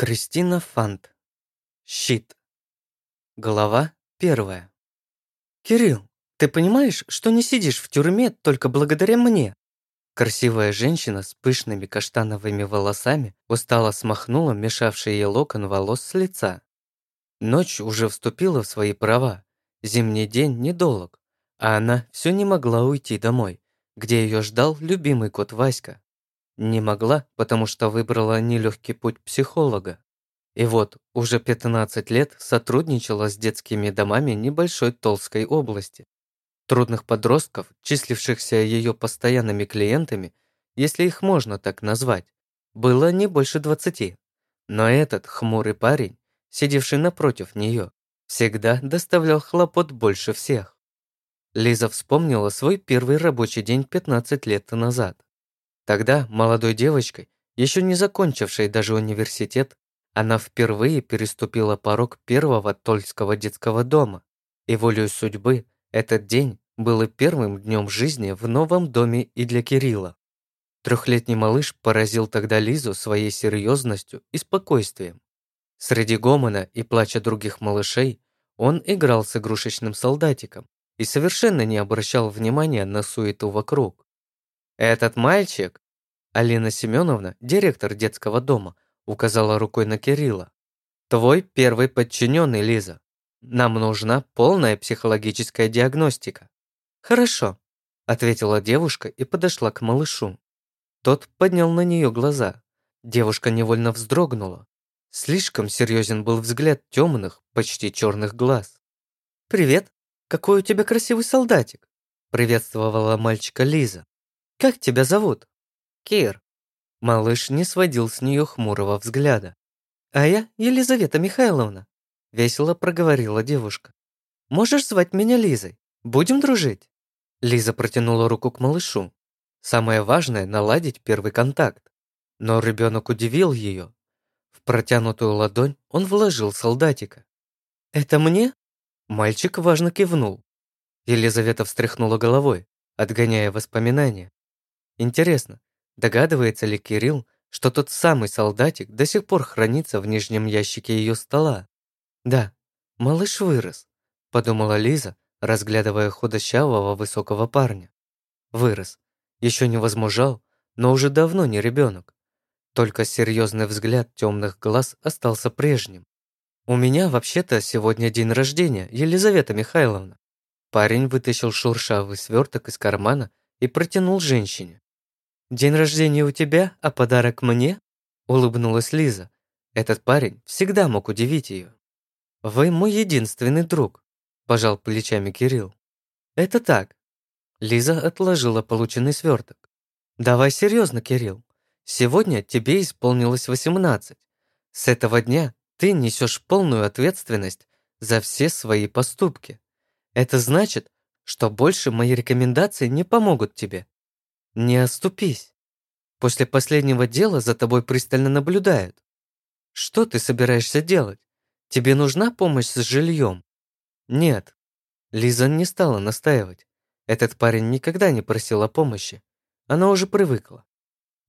Кристина Фант. Щит. Глава первая. «Кирилл, ты понимаешь, что не сидишь в тюрьме только благодаря мне?» Красивая женщина с пышными каштановыми волосами устало смахнула мешавший ей локон волос с лица. Ночь уже вступила в свои права. Зимний день недолг, а она все не могла уйти домой, где ее ждал любимый кот Васька. Не могла, потому что выбрала нелегкий путь психолога. И вот, уже 15 лет сотрудничала с детскими домами небольшой Толской области. Трудных подростков, числившихся ее постоянными клиентами, если их можно так назвать, было не больше 20. Но этот хмурый парень, сидевший напротив нее, всегда доставлял хлопот больше всех. Лиза вспомнила свой первый рабочий день 15 лет назад. Тогда молодой девочкой, еще не закончившей даже университет, она впервые переступила порог первого Тольского детского дома. И волею судьбы этот день был и первым днем жизни в новом доме и для Кирилла. Трехлетний малыш поразил тогда Лизу своей серьезностью и спокойствием. Среди гомона и плача других малышей он играл с игрушечным солдатиком и совершенно не обращал внимания на суету вокруг. «Этот мальчик...» Алина Семеновна, директор детского дома, указала рукой на Кирилла. «Твой первый подчиненный, Лиза. Нам нужна полная психологическая диагностика». «Хорошо», — ответила девушка и подошла к малышу. Тот поднял на нее глаза. Девушка невольно вздрогнула. Слишком серьезен был взгляд темных, почти черных глаз. «Привет, какой у тебя красивый солдатик!» приветствовала мальчика Лиза. «Как тебя зовут?» «Кир». Малыш не сводил с нее хмурого взгляда. «А я Елизавета Михайловна», — весело проговорила девушка. «Можешь звать меня Лизой? Будем дружить?» Лиза протянула руку к малышу. Самое важное — наладить первый контакт. Но ребенок удивил ее. В протянутую ладонь он вложил солдатика. «Это мне?» Мальчик важно кивнул. Елизавета встряхнула головой, отгоняя воспоминания. Интересно, догадывается ли Кирилл, что тот самый солдатик до сих пор хранится в нижнем ящике ее стола? Да, малыш вырос, подумала Лиза, разглядывая худощавого высокого парня. Вырос, еще не возмужал, но уже давно не ребенок. Только серьезный взгляд темных глаз остался прежним. «У меня вообще-то сегодня день рождения, Елизавета Михайловна». Парень вытащил шуршавый сверток из кармана и протянул женщине. «День рождения у тебя, а подарок мне?» Улыбнулась Лиза. Этот парень всегда мог удивить ее. «Вы мой единственный друг», пожал плечами Кирилл. «Это так». Лиза отложила полученный сверток. «Давай серьезно, Кирилл. Сегодня тебе исполнилось 18. С этого дня ты несешь полную ответственность за все свои поступки. Это значит, что больше мои рекомендации не помогут тебе. Не оступись. После последнего дела за тобой пристально наблюдают. Что ты собираешься делать? Тебе нужна помощь с жильем? Нет. Лиза не стала настаивать. Этот парень никогда не просил о помощи. Она уже привыкла.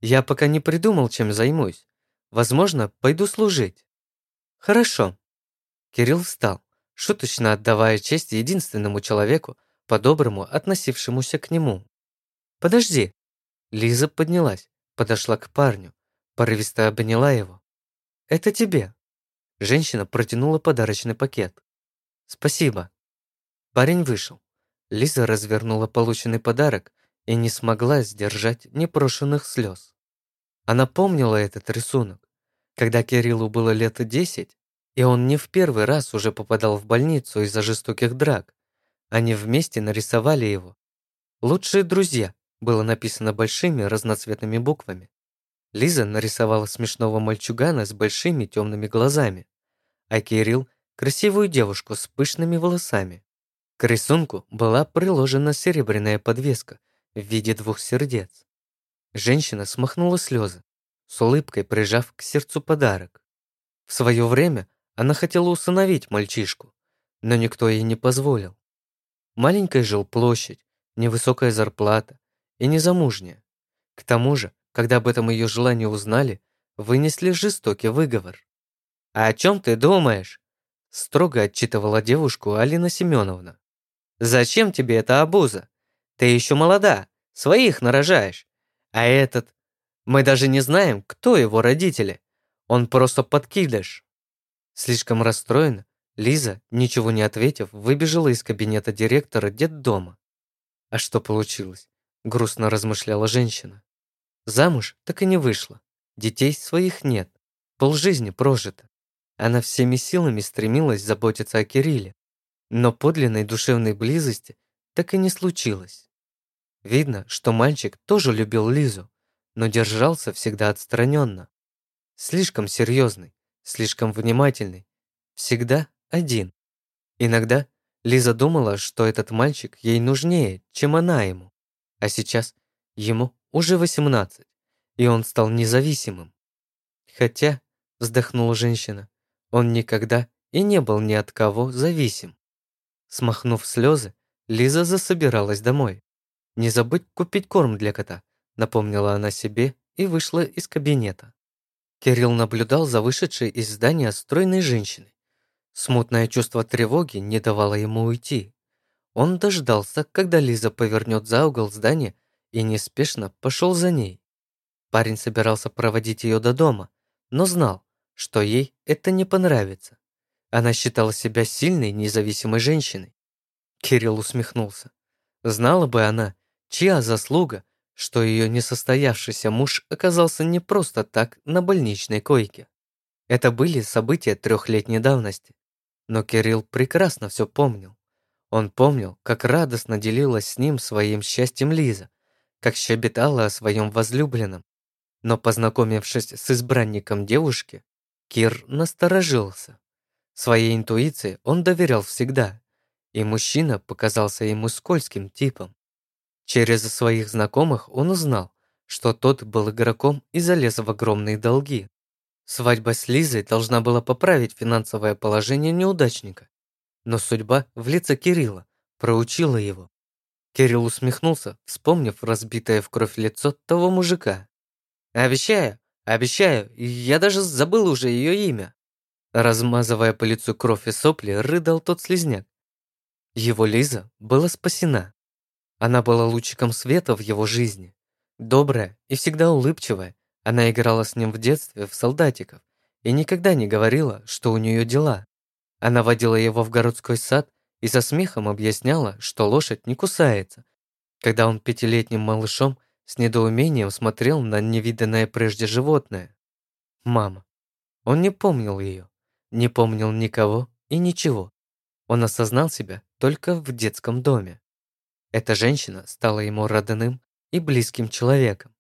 Я пока не придумал, чем займусь. Возможно, пойду служить. Хорошо. Кирилл встал, шуточно отдавая честь единственному человеку, по-доброму относившемуся к нему. «Подожди, Лиза поднялась, подошла к парню, порывисто обняла его. «Это тебе». Женщина протянула подарочный пакет. «Спасибо». Парень вышел. Лиза развернула полученный подарок и не смогла сдержать непрошенных слез. Она помнила этот рисунок, когда Кириллу было лет десять, и он не в первый раз уже попадал в больницу из-за жестоких драк. Они вместе нарисовали его. Лучшие друзья, было написано большими разноцветными буквами. Лиза нарисовала смешного мальчугана с большими темными глазами, а Кирилл – красивую девушку с пышными волосами. К рисунку была приложена серебряная подвеска в виде двух сердец. Женщина смахнула слезы, с улыбкой прижав к сердцу подарок. В свое время она хотела усыновить мальчишку, но никто ей не позволил. Маленькая жилплощадь, невысокая зарплата, и незамужняя. К тому же, когда об этом ее желании узнали, вынесли жестокий выговор. «А о чем ты думаешь?» Строго отчитывала девушку Алина Семеновна. «Зачем тебе эта обуза? Ты еще молода, своих нарожаешь. А этот... Мы даже не знаем, кто его родители. Он просто подкидыш». Слишком расстроена, Лиза, ничего не ответив, выбежала из кабинета директора детдома. А что получилось? Грустно размышляла женщина. Замуж так и не вышла. Детей своих нет. Полжизни прожито. Она всеми силами стремилась заботиться о Кирилле. Но подлинной душевной близости так и не случилось. Видно, что мальчик тоже любил Лизу, но держался всегда отстраненно. Слишком серьезный, слишком внимательный, всегда один. Иногда Лиза думала, что этот мальчик ей нужнее, чем она ему. А сейчас ему уже 18, и он стал независимым. Хотя, вздохнула женщина, он никогда и не был ни от кого зависим. Смахнув слезы, Лиза засобиралась домой. «Не забудь купить корм для кота», напомнила она себе и вышла из кабинета. Кирилл наблюдал за вышедшей из здания стройной женщиной. Смутное чувство тревоги не давало ему уйти. Он дождался, когда Лиза повернет за угол здания и неспешно пошел за ней. Парень собирался проводить ее до дома, но знал, что ей это не понравится. Она считала себя сильной, независимой женщиной. Кирилл усмехнулся. Знала бы она, чья заслуга, что ее несостоявшийся муж оказался не просто так на больничной койке. Это были события трехлетней давности. Но Кирилл прекрасно все помнил. Он помнил, как радостно делилась с ним своим счастьем Лиза, как щебетала о своем возлюбленном. Но познакомившись с избранником девушки, Кир насторожился. Своей интуиции он доверял всегда, и мужчина показался ему скользким типом. Через своих знакомых он узнал, что тот был игроком и залез в огромные долги. Свадьба с Лизой должна была поправить финансовое положение неудачника. Но судьба в лице Кирилла проучила его. Кирилл усмехнулся, вспомнив разбитое в кровь лицо того мужика. «Обещаю, обещаю, я даже забыл уже ее имя». Размазывая по лицу кровь и сопли, рыдал тот слезняк. Его Лиза была спасена. Она была лучиком света в его жизни. Добрая и всегда улыбчивая, она играла с ним в детстве в солдатиков и никогда не говорила, что у нее дела. Она водила его в городской сад и со смехом объясняла, что лошадь не кусается, когда он пятилетним малышом с недоумением смотрел на невиданное прежде животное. Мама. Он не помнил ее, не помнил никого и ничего. Он осознал себя только в детском доме. Эта женщина стала ему родным и близким человеком.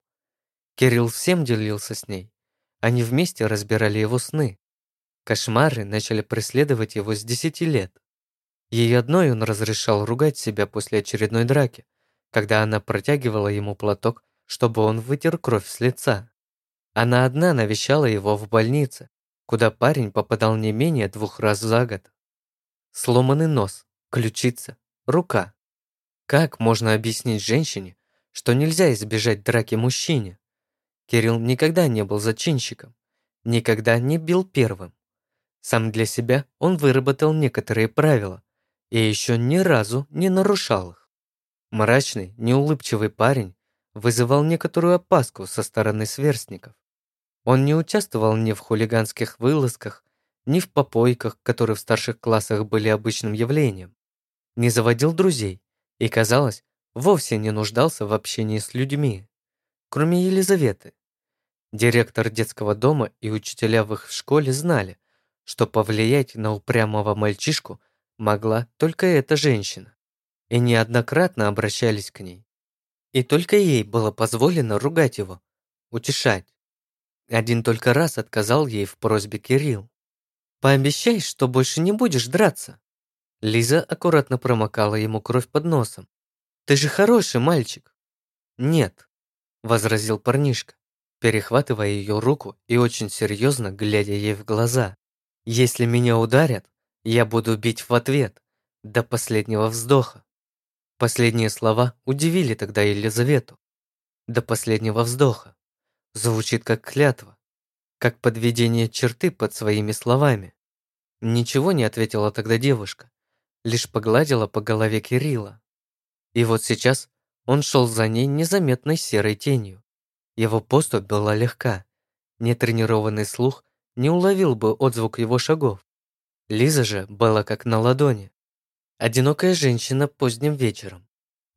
Кирилл всем делился с ней. Они вместе разбирали его сны. Кошмары начали преследовать его с десяти лет. Ей одной он разрешал ругать себя после очередной драки, когда она протягивала ему платок, чтобы он вытер кровь с лица. Она одна навещала его в больнице, куда парень попадал не менее двух раз за год. Сломанный нос, ключица, рука. Как можно объяснить женщине, что нельзя избежать драки мужчине? Кирилл никогда не был зачинщиком, никогда не бил первым. Сам для себя он выработал некоторые правила и еще ни разу не нарушал их. Мрачный, неулыбчивый парень вызывал некоторую опаску со стороны сверстников. Он не участвовал ни в хулиганских вылазках, ни в попойках, которые в старших классах были обычным явлением, не заводил друзей и, казалось, вовсе не нуждался в общении с людьми, кроме Елизаветы, Директор детского дома и учителя в их школе знали, что повлиять на упрямого мальчишку могла только эта женщина, и неоднократно обращались к ней. И только ей было позволено ругать его, утешать. Один только раз отказал ей в просьбе Кирилл. «Пообещай, что больше не будешь драться». Лиза аккуратно промокала ему кровь под носом. «Ты же хороший мальчик». «Нет», — возразил парнишка перехватывая ее руку и очень серьезно глядя ей в глаза. «Если меня ударят, я буду бить в ответ, до последнего вздоха». Последние слова удивили тогда Елизавету. До последнего вздоха. Звучит как клятва. как подведение черты под своими словами. Ничего не ответила тогда девушка, лишь погладила по голове Кирилла. И вот сейчас он шел за ней незаметной серой тенью. Его поступь была легка. Нетренированный слух не уловил бы отзвук его шагов. Лиза же была как на ладони. Одинокая женщина поздним вечером.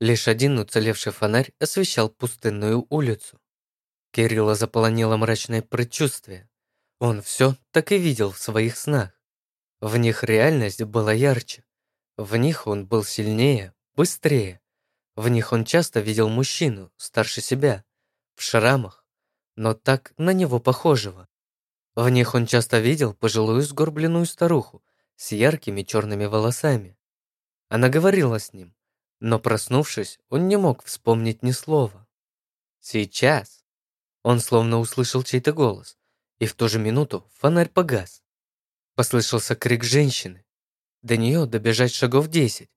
Лишь один уцелевший фонарь освещал пустынную улицу. Кирилла заполонило мрачное предчувствие. Он все так и видел в своих снах. В них реальность была ярче. В них он был сильнее, быстрее. В них он часто видел мужчину, старше себя, в шрамах, но так на него похожего. В них он часто видел пожилую сгорбленную старуху с яркими черными волосами. Она говорила с ним, но проснувшись, он не мог вспомнить ни слова. Сейчас он словно услышал чей-то голос, и в ту же минуту фонарь погас. Послышался крик женщины. До нее добежать шагов десять,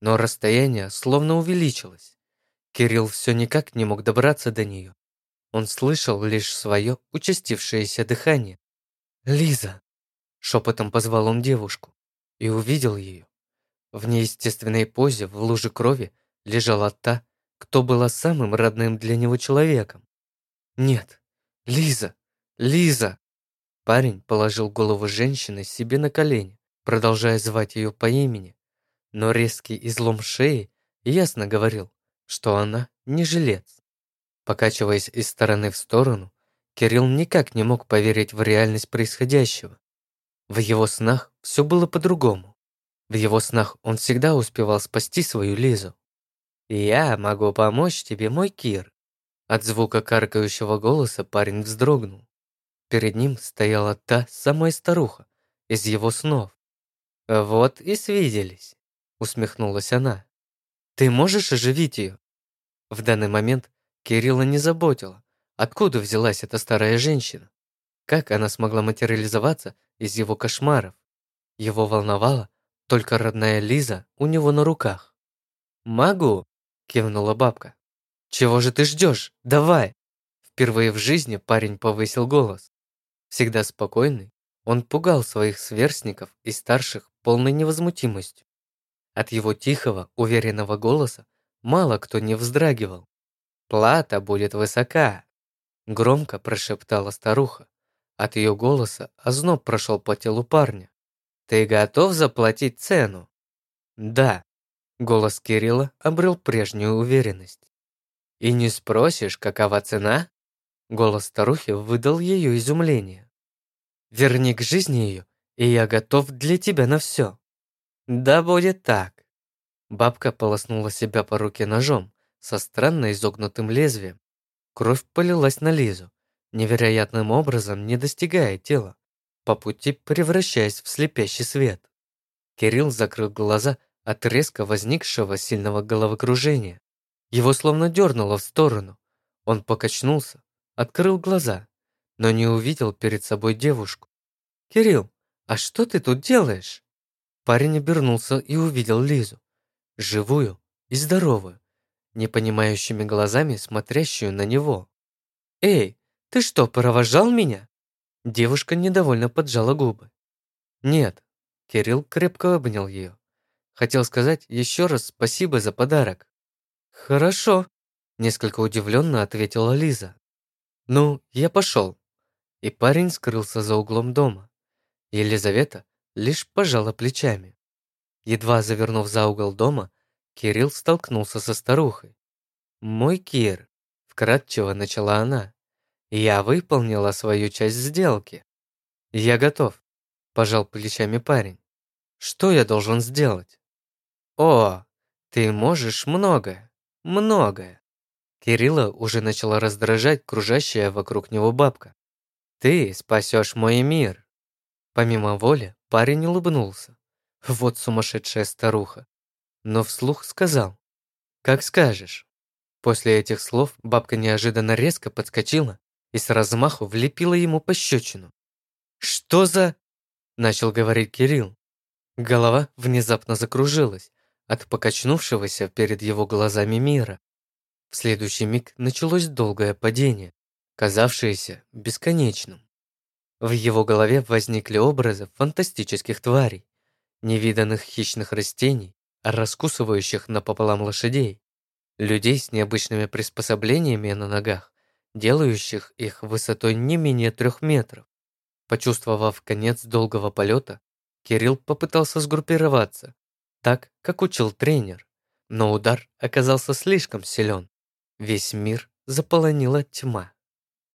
но расстояние словно увеличилось. Кирилл все никак не мог добраться до нее. Он слышал лишь свое участившееся дыхание. «Лиза!» Шепотом позвал он девушку и увидел ее. В неестественной позе в луже крови лежала та, кто была самым родным для него человеком. «Нет, Лиза! Лиза!» Парень положил голову женщины себе на колени, продолжая звать ее по имени, но резкий излом шеи ясно говорил, что она не жилец. Покачиваясь из стороны в сторону, Кирилл никак не мог поверить в реальность происходящего. В его снах все было по-другому. В его снах он всегда успевал спасти свою Лизу. «Я могу помочь тебе, мой Кир». От звука каркающего голоса парень вздрогнул. Перед ним стояла та самая старуха из его снов. «Вот и свиделись», — усмехнулась она. «Ты можешь оживить ее?» В данный момент Кирилла не заботила, откуда взялась эта старая женщина. Как она смогла материализоваться из его кошмаров? Его волновало, только родная Лиза у него на руках. «Могу», – кивнула бабка. «Чего же ты ждешь? Давай!» Впервые в жизни парень повысил голос. Всегда спокойный, он пугал своих сверстников и старших полной невозмутимостью. От его тихого, уверенного голоса мало кто не вздрагивал. «Плата будет высока», – громко прошептала старуха. От ее голоса озноб прошел по телу парня. Ты готов заплатить цену? Да. Голос Кирилла обрел прежнюю уверенность. И не спросишь, какова цена? Голос старухи выдал ее изумление. Верни к жизни ее, и я готов для тебя на все. Да будет так. Бабка полоснула себя по руке ножом со странно изогнутым лезвием. Кровь полилась на Лизу, невероятным образом не достигая тела по пути превращаясь в слепящий свет. Кирилл закрыл глаза от резко возникшего сильного головокружения. Его словно дернуло в сторону. Он покачнулся, открыл глаза, но не увидел перед собой девушку. «Кирилл, а что ты тут делаешь?» Парень обернулся и увидел Лизу, живую и здоровую, непонимающими глазами смотрящую на него. «Эй, ты что, провожал меня?» Девушка недовольно поджала губы. «Нет». Кирилл крепко обнял ее. Хотел сказать еще раз спасибо за подарок. «Хорошо», – несколько удивленно ответила Лиза. «Ну, я пошел». И парень скрылся за углом дома. Елизавета лишь пожала плечами. Едва завернув за угол дома, Кирилл столкнулся со старухой. «Мой Кир», – вкратчиво начала она. Я выполнила свою часть сделки. Я готов, пожал плечами парень. Что я должен сделать? О, ты можешь многое, многое. Кирилла уже начала раздражать кружащая вокруг него бабка. Ты спасешь мой мир. Помимо воли, парень улыбнулся. Вот сумасшедшая старуха. Но вслух сказал. Как скажешь. После этих слов бабка неожиданно резко подскочила и с размаху влепила ему пощечину. «Что за...» – начал говорить Кирилл. Голова внезапно закружилась от покачнувшегося перед его глазами мира. В следующий миг началось долгое падение, казавшееся бесконечным. В его голове возникли образы фантастических тварей, невиданных хищных растений, раскусывающих напополам лошадей, людей с необычными приспособлениями на ногах, делающих их высотой не менее трех метров. Почувствовав конец долгого полета, Кирилл попытался сгруппироваться, так, как учил тренер, но удар оказался слишком силен. Весь мир заполонила тьма.